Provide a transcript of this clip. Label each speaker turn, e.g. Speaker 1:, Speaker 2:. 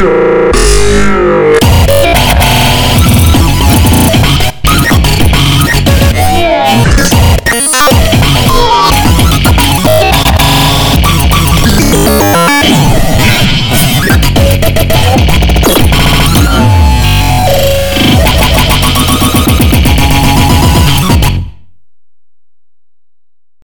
Speaker 1: Show.